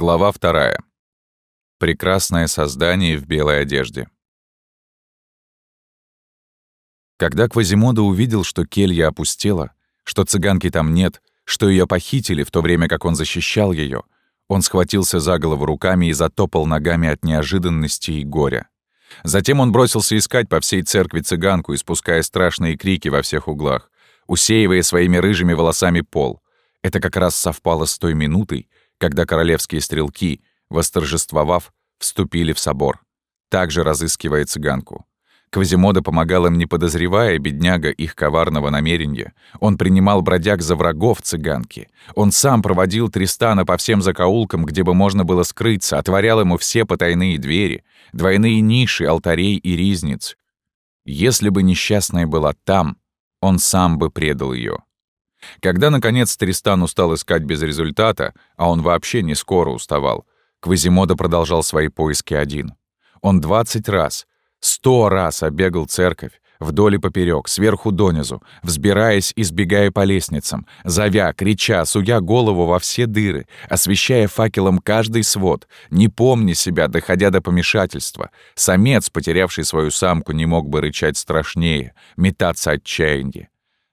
Глава вторая. Прекрасное создание в белой одежде. Когда Квазимода увидел, что келья опустела, что цыганки там нет, что ее похитили в то время, как он защищал ее, он схватился за голову руками и затопал ногами от неожиданности и горя. Затем он бросился искать по всей церкви цыганку, испуская страшные крики во всех углах, усеивая своими рыжими волосами пол. Это как раз совпало с той минутой, когда королевские стрелки, восторжествовав, вступили в собор. Также разыскивая цыганку. Квазимода помогал им, не подозревая, бедняга, их коварного намерения. Он принимал бродяг за врагов цыганки. Он сам проводил Тристана по всем закоулкам, где бы можно было скрыться, отворял ему все потайные двери, двойные ниши, алтарей и ризниц. Если бы несчастная была там, он сам бы предал ее. Когда, наконец, Тристан устал искать без результата, а он вообще не скоро уставал, Квазимода продолжал свои поиски один. Он двадцать раз, сто раз обегал церковь, вдоль и поперек, сверху донизу, взбираясь и сбегая по лестницам, зовя, крича, суя голову во все дыры, освещая факелом каждый свод, не помня себя, доходя до помешательства. Самец, потерявший свою самку, не мог бы рычать страшнее, метаться отчаяние.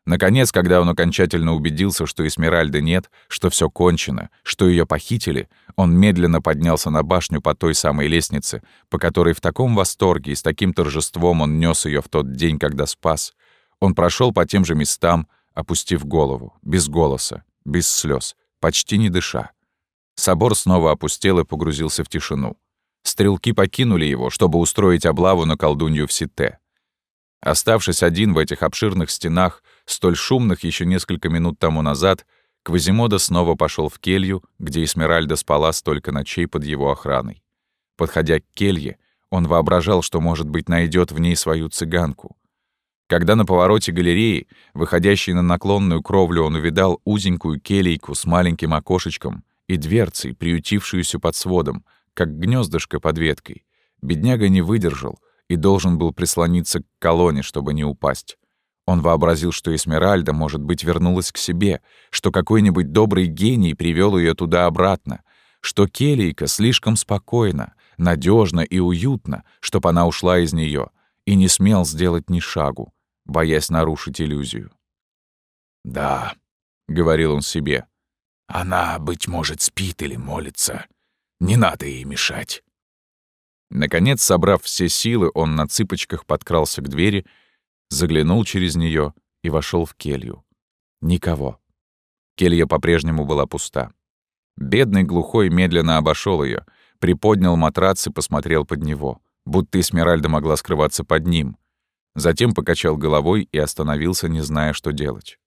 Наконец, когда он окончательно убедился, что Эсмеральды нет, что все кончено, что ее похитили, он медленно поднялся на башню по той самой лестнице, по которой в таком восторге и с таким торжеством он нес ее в тот день, когда спас. Он прошел по тем же местам, опустив голову, без голоса, без слез, почти не дыша. Собор снова опустел и погрузился в тишину. Стрелки покинули его, чтобы устроить облаву на колдунью в Сите. Оставшись один в этих обширных стенах, столь шумных еще несколько минут тому назад, Квазимода снова пошел в келью, где Эсмеральда спала столько ночей под его охраной. Подходя к келье, он воображал, что, может быть, найдет в ней свою цыганку. Когда на повороте галереи, выходящей на наклонную кровлю, он увидал узенькую келейку с маленьким окошечком и дверцей, приютившуюся под сводом, как гнездышко под веткой, бедняга не выдержал и должен был прислониться к колонне, чтобы не упасть. Он вообразил, что Эсмеральда, может быть, вернулась к себе, что какой-нибудь добрый гений привел ее туда-обратно, что Келийка слишком спокойна, надежна и уютна, чтобы она ушла из нее, и не смел сделать ни шагу, боясь нарушить иллюзию. «Да», — говорил он себе, — «она, быть может, спит или молится. Не надо ей мешать». Наконец, собрав все силы, он на цыпочках подкрался к двери, заглянул через нее и вошел в келью. Никого. Келья по-прежнему была пуста. Бедный глухой медленно обошел ее, приподнял матрац и посмотрел под него, будто Эсмеральда могла скрываться под ним. Затем покачал головой и остановился, не зная, что делать.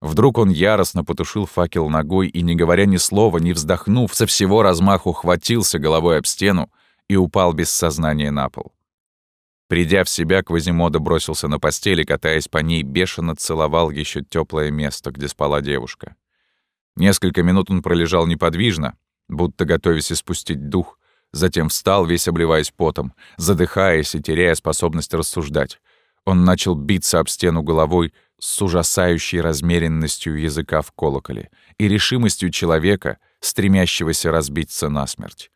Вдруг он яростно потушил факел ногой и, не говоря ни слова, не вздохнув, со всего размаху хватился головой об стену и упал без сознания на пол. Придя в себя, Квазимода бросился на постели, катаясь по ней, бешено целовал еще теплое место, где спала девушка. Несколько минут он пролежал неподвижно, будто готовясь испустить дух, затем встал, весь обливаясь потом, задыхаясь и теряя способность рассуждать. Он начал биться об стену головой с ужасающей размеренностью языка в колоколе и решимостью человека, стремящегося разбиться насмерть.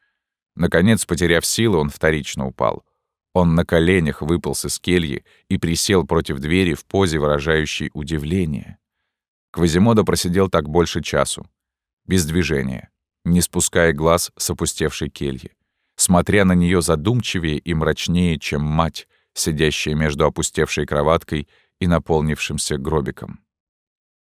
Наконец, потеряв силы, он вторично упал — он на коленях выполз из кельи и присел против двери в позе, выражающей удивление. Квазимода просидел так больше часу, без движения, не спуская глаз с опустевшей кельи, смотря на нее задумчивее и мрачнее, чем мать, сидящая между опустевшей кроваткой и наполнившимся гробиком.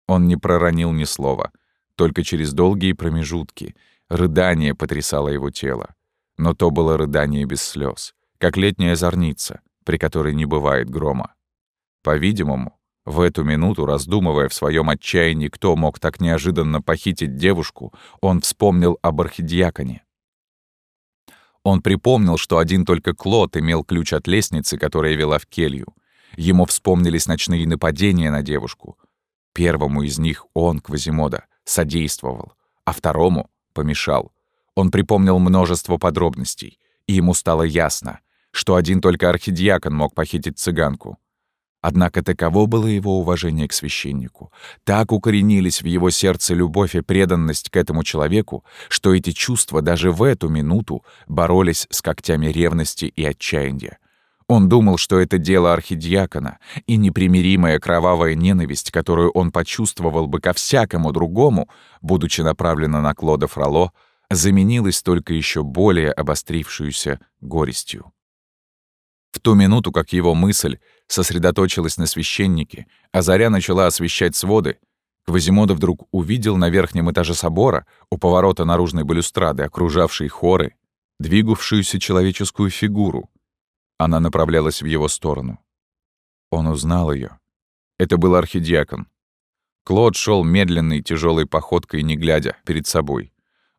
Он не проронил ни слова, только через долгие промежутки рыдание потрясало его тело. Но то было рыдание без слез как летняя зорница, при которой не бывает грома. По-видимому, в эту минуту, раздумывая в своем отчаянии, кто мог так неожиданно похитить девушку, он вспомнил об архидиаконе. Он припомнил, что один только Клод имел ключ от лестницы, которая вела в келью. Ему вспомнились ночные нападения на девушку. Первому из них он, Квазимода, содействовал, а второму помешал. Он припомнил множество подробностей, и ему стало ясно, что один только архидиакон мог похитить цыганку. Однако таково было его уважение к священнику. Так укоренились в его сердце любовь и преданность к этому человеку, что эти чувства даже в эту минуту боролись с когтями ревности и отчаяния. Он думал, что это дело архидиакона, и непримиримая кровавая ненависть, которую он почувствовал бы ко всякому другому, будучи направлена на Клода Фроло, заменилась только еще более обострившуюся горестью. В ту минуту, как его мысль сосредоточилась на священнике, а заря начала освещать своды, Квазимода вдруг увидел на верхнем этаже собора, у поворота наружной балюстрады, окружавшей хоры, двигавшуюся человеческую фигуру, она направлялась в его сторону. Он узнал ее. Это был архидиакон. Клод шел медленной, тяжелой походкой, не глядя, перед собой.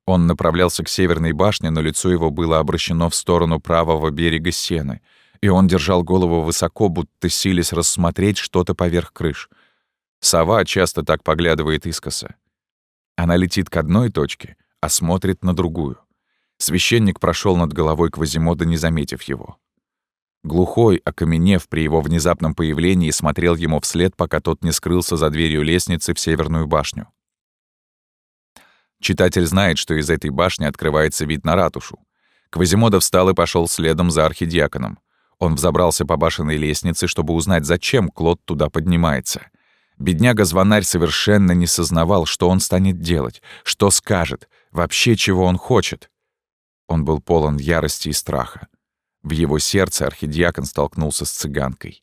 Он направлялся к северной башне, но лицо его было обращено в сторону правого берега Сены, и он держал голову высоко, будто сились рассмотреть что-то поверх крыш. Сова часто так поглядывает искоса. Она летит к одной точке, а смотрит на другую. Священник прошел над головой Квазимода, не заметив его. Глухой, окаменев при его внезапном появлении, смотрел ему вслед, пока тот не скрылся за дверью лестницы в Северную башню. Читатель знает, что из этой башни открывается вид на ратушу. Квазимода встал и пошел следом за архидиаконом. Он взобрался по башенной лестнице, чтобы узнать, зачем Клод туда поднимается. Бедняга-звонарь совершенно не сознавал, что он станет делать, что скажет, вообще чего он хочет. Он был полон ярости и страха. В его сердце архидиакон столкнулся с цыганкой.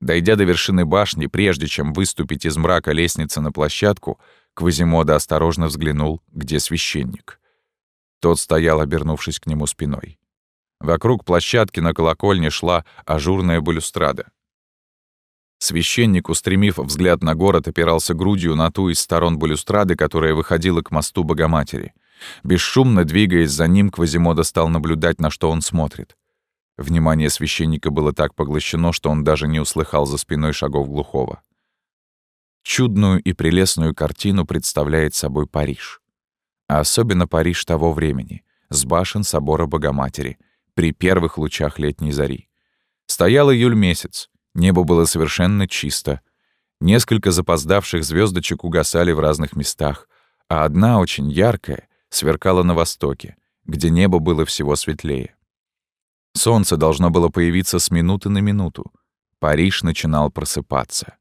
Дойдя до вершины башни, прежде чем выступить из мрака лестницы на площадку, Квазимода осторожно взглянул, где священник. Тот стоял, обернувшись к нему спиной. Вокруг площадки на колокольне шла ажурная балюстрада. Священник, устремив взгляд на город, опирался грудью на ту из сторон балюстрады, которая выходила к мосту Богоматери. Бесшумно двигаясь за ним, Квазимода стал наблюдать, на что он смотрит. Внимание священника было так поглощено, что он даже не услыхал за спиной шагов глухого. Чудную и прелестную картину представляет собой Париж. А особенно Париж того времени, с башен собора Богоматери, при первых лучах летней зари. Стоял июль месяц, небо было совершенно чисто. Несколько запоздавших звездочек угасали в разных местах, а одна, очень яркая, сверкала на востоке, где небо было всего светлее. Солнце должно было появиться с минуты на минуту. Париж начинал просыпаться.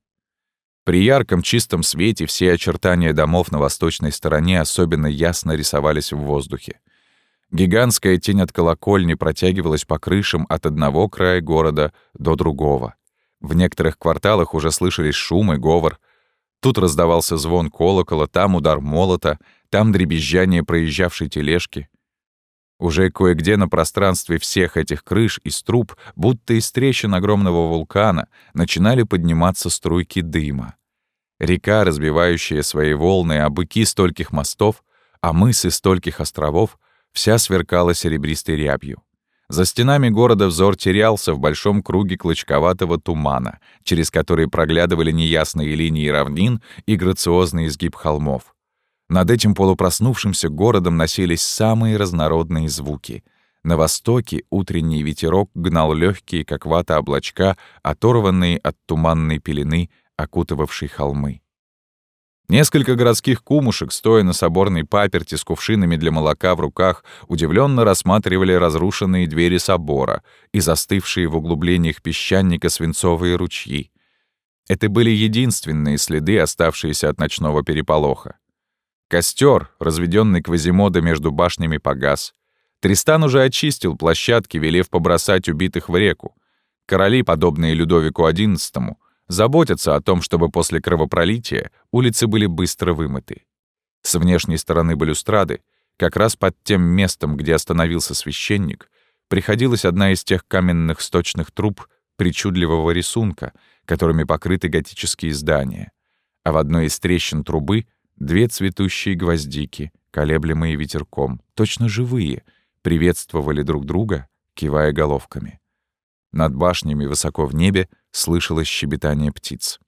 При ярком чистом свете все очертания домов на восточной стороне особенно ясно рисовались в воздухе. Гигантская тень от колокольни протягивалась по крышам от одного края города до другого. В некоторых кварталах уже слышались шум и говор. Тут раздавался звон колокола, там удар молота, там дребезжание проезжавшей тележки — уже кое-где на пространстве всех этих крыш из труб, будто из трещин огромного вулкана, начинали подниматься струйки дыма. Река, разбивающая свои волны а быки стольких мостов, а мысы стольких островов, вся сверкала серебристой рябью. За стенами города взор терялся в большом круге клочковатого тумана, через который проглядывали неясные линии равнин и грациозный изгиб холмов. Над этим полупроснувшимся городом носились самые разнородные звуки. На востоке утренний ветерок гнал легкие, как вата, облачка, оторванные от туманной пелены, окутывавшей холмы. Несколько городских кумушек, стоя на соборной паперти с кувшинами для молока в руках, удивленно рассматривали разрушенные двери собора и застывшие в углублениях песчаника свинцовые ручьи. Это были единственные следы, оставшиеся от ночного переполоха. Костер, разведенный Квазимода между башнями, погас. Тристан уже очистил площадки, велев побросать убитых в реку. Короли, подобные Людовику XI, заботятся о том, чтобы после кровопролития улицы были быстро вымыты. С внешней стороны балюстрады, как раз под тем местом, где остановился священник, приходилась одна из тех каменных сточных труб причудливого рисунка, которыми покрыты готические здания. А в одной из трещин трубы — Две цветущие гвоздики, колеблемые ветерком, точно живые, приветствовали друг друга, кивая головками. Над башнями высоко в небе слышалось щебетание птиц.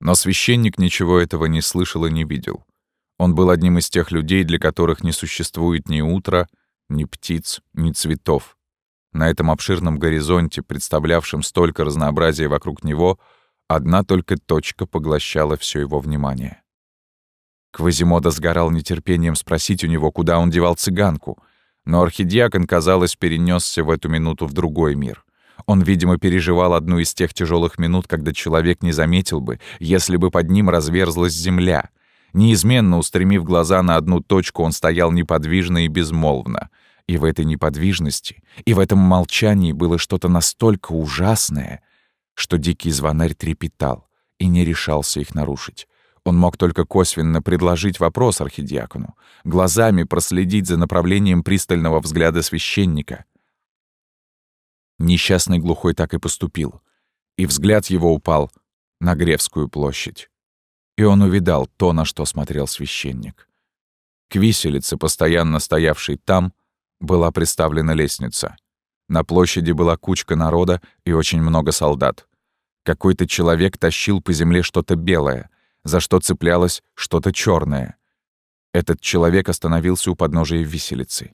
Но священник ничего этого не слышал и не видел. Он был одним из тех людей, для которых не существует ни утра, ни птиц, ни цветов. На этом обширном горизонте, представлявшем столько разнообразия вокруг него, одна только точка поглощала все его внимание. Квазимода сгорал нетерпением спросить у него, куда он девал цыганку, но архидиакон, казалось, перенесся в эту минуту в другой мир. Он, видимо, переживал одну из тех тяжелых минут, когда человек не заметил бы, если бы под ним разверзлась земля. Неизменно устремив глаза на одну точку, он стоял неподвижно и безмолвно. И в этой неподвижности, и в этом молчании было что-то настолько ужасное, что дикий звонарь трепетал и не решался их нарушить. Он мог только косвенно предложить вопрос архидиакону, глазами проследить за направлением пристального взгляда священника. Несчастный глухой так и поступил, и взгляд его упал на Гревскую площадь. И он увидал то, на что смотрел священник. К виселице, постоянно стоявшей там, была приставлена лестница. На площади была кучка народа и очень много солдат. Какой-то человек тащил по земле что-то белое — за что цеплялось что-то черное. Этот человек остановился у подножия виселицы.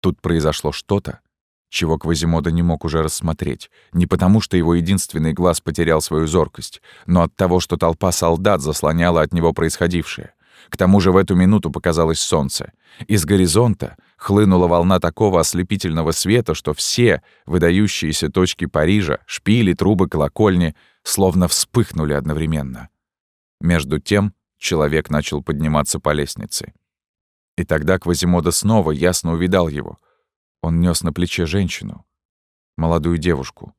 Тут произошло что-то, чего Квазимода не мог уже рассмотреть, не потому что его единственный глаз потерял свою зоркость, но от того, что толпа солдат заслоняла от него происходившее. К тому же в эту минуту показалось солнце. Из горизонта хлынула волна такого ослепительного света, что все выдающиеся точки Парижа, шпили, трубы, колокольни, словно вспыхнули одновременно. Между тем человек начал подниматься по лестнице. И тогда Квазимода снова ясно увидал его. Он нес на плече женщину, молодую девушку,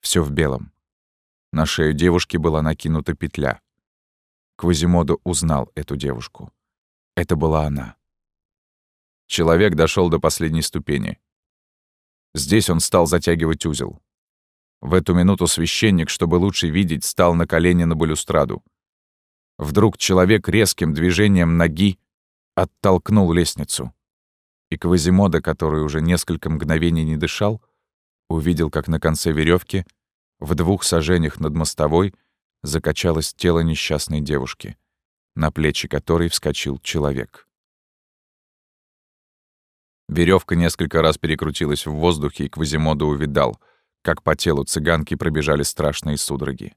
все в белом. На шею девушки была накинута петля. Квазимода узнал эту девушку. Это была она. Человек дошел до последней ступени. Здесь он стал затягивать узел. В эту минуту священник, чтобы лучше видеть, стал на колени на балюстраду. Вдруг человек резким движением ноги оттолкнул лестницу. И Квазимода, который уже несколько мгновений не дышал, увидел, как на конце веревки в двух сажениях над мостовой закачалось тело несчастной девушки, на плечи которой вскочил человек. Веревка несколько раз перекрутилась в воздухе, и Квазимода увидал, как по телу цыганки пробежали страшные судороги.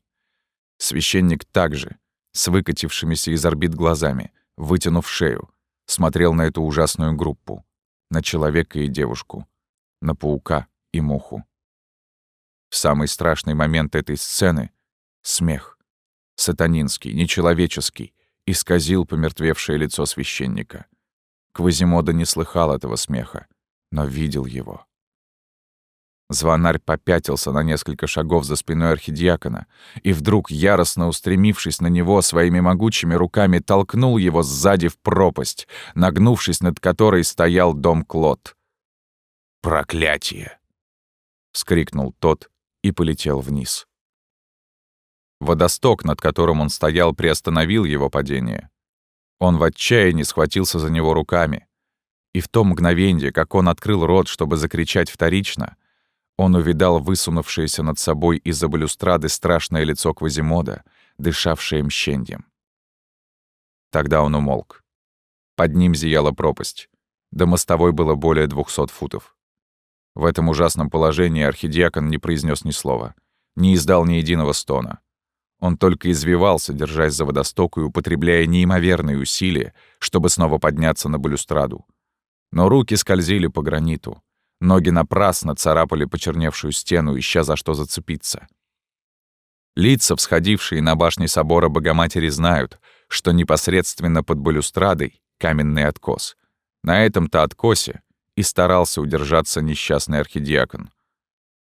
Священник также, с выкатившимися из орбит глазами, вытянув шею, смотрел на эту ужасную группу, на человека и девушку, на паука и муху. В самый страшный момент этой сцены — смех, сатанинский, нечеловеческий, исказил помертвевшее лицо священника. Квазимода не слыхал этого смеха, но видел его. Звонарь попятился на несколько шагов за спиной архидиакона и вдруг, яростно устремившись на него своими могучими руками, толкнул его сзади в пропасть, нагнувшись над которой стоял дом Клод. «Проклятие!» — вскрикнул тот и полетел вниз. Водосток, над которым он стоял, приостановил его падение. Он в отчаянии схватился за него руками. И в то мгновенье, как он открыл рот, чтобы закричать вторично — он увидал высунувшееся над собой из-за балюстрады страшное лицо Квазимода, дышавшее мщеньем. Тогда он умолк. Под ним зияла пропасть. До мостовой было более двухсот футов. В этом ужасном положении архидиакон не произнес ни слова, не издал ни единого стона. Он только извивался, держась за водосток и употребляя неимоверные усилия, чтобы снова подняться на балюстраду. Но руки скользили по граниту, Ноги напрасно царапали почерневшую стену, ища за что зацепиться. Лица, всходившие на башне собора Богоматери, знают, что непосредственно под балюстрадой — каменный откос. На этом-то откосе и старался удержаться несчастный архидиакон.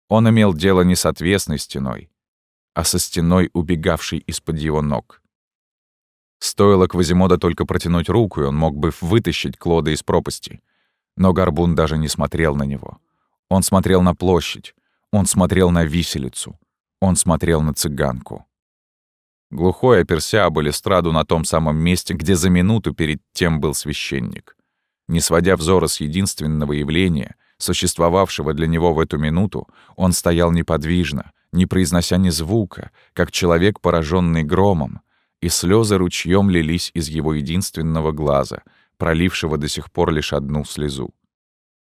Он имел дело не с отвесной стеной, а со стеной, убегавшей из-под его ног. Стоило Квазимода только протянуть руку, и он мог бы вытащить Клода из пропасти. Но Горбун даже не смотрел на него. Он смотрел на площадь, он смотрел на виселицу, он смотрел на цыганку. Глухой оперся об балюстраду на том самом месте, где за минуту перед тем был священник. Не сводя взора с единственного явления, существовавшего для него в эту минуту, он стоял неподвижно, не произнося ни звука, как человек, пораженный громом, и слезы ручьем лились из его единственного глаза, пролившего до сих пор лишь одну слезу.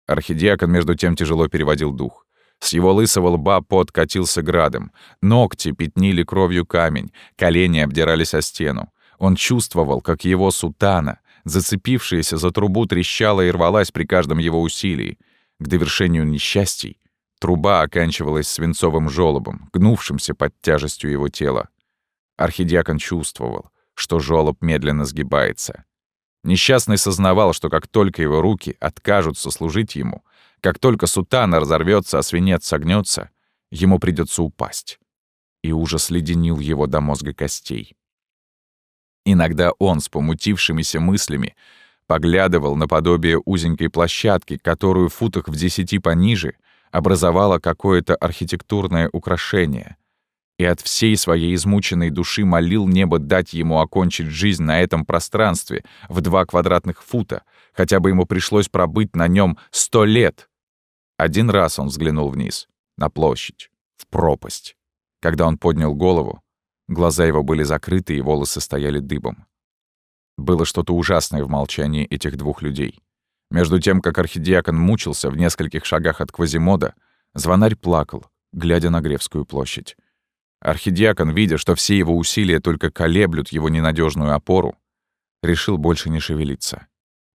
Архидиакон между тем тяжело переводил дух. С его лысого лба пот катился градом. Ногти пятнили кровью камень, колени обдирались о стену. Он чувствовал, как его сутана, зацепившаяся за трубу, трещала и рвалась при каждом его усилии. К довершению несчастий труба оканчивалась свинцовым жёлобом, гнувшимся под тяжестью его тела. Архидиакон чувствовал, что жёлоб медленно сгибается. Несчастный сознавал, что как только его руки откажутся служить ему, как только сутана разорвется, а свинец согнется, ему придется упасть. И ужас леденил его до мозга костей. Иногда он с помутившимися мыслями поглядывал на подобие узенькой площадки, которую футах в десяти пониже образовало какое-то архитектурное украшение, и от всей своей измученной души молил небо дать ему окончить жизнь на этом пространстве в два квадратных фута, хотя бы ему пришлось пробыть на нем сто лет. Один раз он взглянул вниз, на площадь, в пропасть. Когда он поднял голову, глаза его были закрыты и волосы стояли дыбом. Было что-то ужасное в молчании этих двух людей. Между тем, как архидиакон мучился в нескольких шагах от Квазимода, звонарь плакал, глядя на Гревскую площадь. Архидиакон, видя, что все его усилия только колеблют его ненадежную опору, решил больше не шевелиться.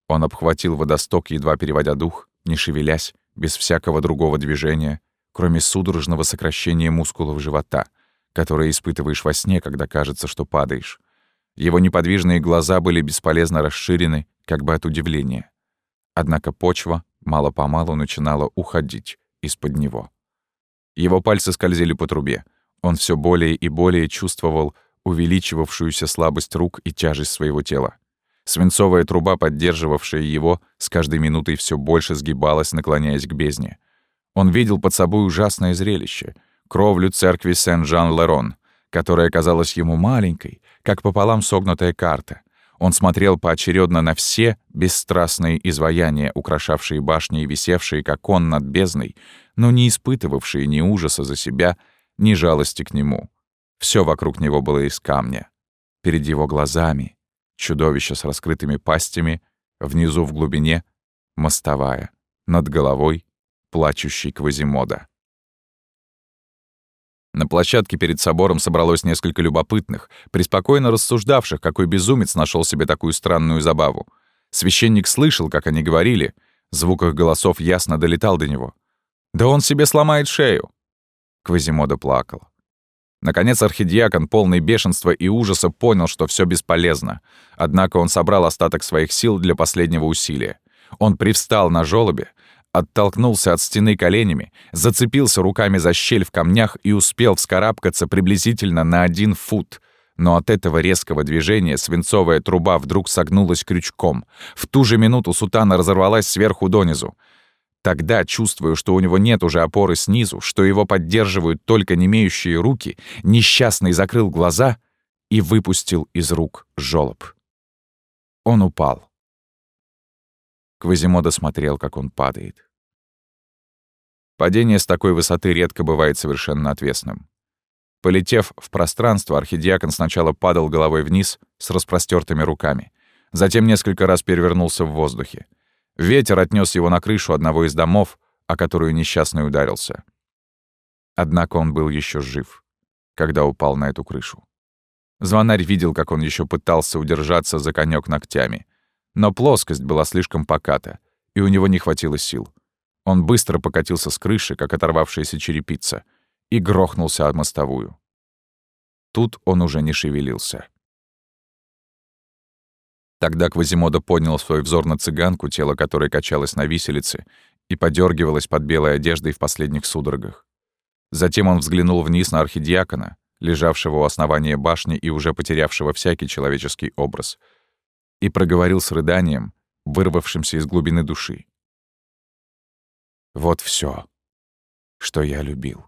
Он обхватил водосток, едва переводя дух, не шевелясь, без всякого другого движения, кроме судорожного сокращения мускулов живота, которое испытываешь во сне, когда кажется, что падаешь. Его неподвижные глаза были бесполезно расширены, как бы от удивления. Однако почва мало-помалу начинала уходить из-под него. Его пальцы скользили по трубе — он все более и более чувствовал увеличивавшуюся слабость рук и тяжесть своего тела. Свинцовая труба, поддерживавшая его, с каждой минутой все больше сгибалась, наклоняясь к бездне. Он видел под собой ужасное зрелище — кровлю церкви Сен-Жан-Лерон, которая казалась ему маленькой, как пополам согнутая карта. Он смотрел поочередно на все бесстрастные изваяния, украшавшие башни и висевшие, как он, над бездной, но не испытывавшие ни ужаса за себя — ни жалости к нему. Все вокруг него было из камня. Перед его глазами — чудовище с раскрытыми пастями, внизу в глубине — мостовая, над головой — плачущий Квазимода. На площадке перед собором собралось несколько любопытных, преспокойно рассуждавших, какой безумец нашел себе такую странную забаву. Священник слышал, как они говорили, звук их голосов ясно долетал до него. «Да он себе сломает шею! Квазимода плакал. Наконец архидиакон, полный бешенства и ужаса, понял, что все бесполезно. Однако он собрал остаток своих сил для последнего усилия. Он привстал на жёлобе, оттолкнулся от стены коленями, зацепился руками за щель в камнях и успел вскарабкаться приблизительно на один фут. Но от этого резкого движения свинцовая труба вдруг согнулась крючком. В ту же минуту сутана разорвалась сверху донизу. Тогда, чувствуя, что у него нет уже опоры снизу, что его поддерживают только немеющие руки, несчастный закрыл глаза и выпустил из рук жёлоб. Он упал. Квазимода смотрел, как он падает. Падение с такой высоты редко бывает совершенно отвесным. Полетев в пространство, архидиакон сначала падал головой вниз с распростертыми руками, затем несколько раз перевернулся в воздухе. Ветер отнес его на крышу одного из домов, о которую несчастный ударился. Однако он был еще жив, когда упал на эту крышу. Звонарь видел, как он еще пытался удержаться за конек ногтями. Но плоскость была слишком поката, и у него не хватило сил. Он быстро покатился с крыши, как оторвавшаяся черепица, и грохнулся от мостовую. Тут он уже не шевелился. Тогда Квазимода поднял свой взор на цыганку, тело которой качалось на виселице и подергивалось под белой одеждой в последних судорогах. Затем он взглянул вниз на архидиакона, лежавшего у основания башни и уже потерявшего всякий человеческий образ, и проговорил с рыданием, вырвавшимся из глубины души. «Вот все, что я любил».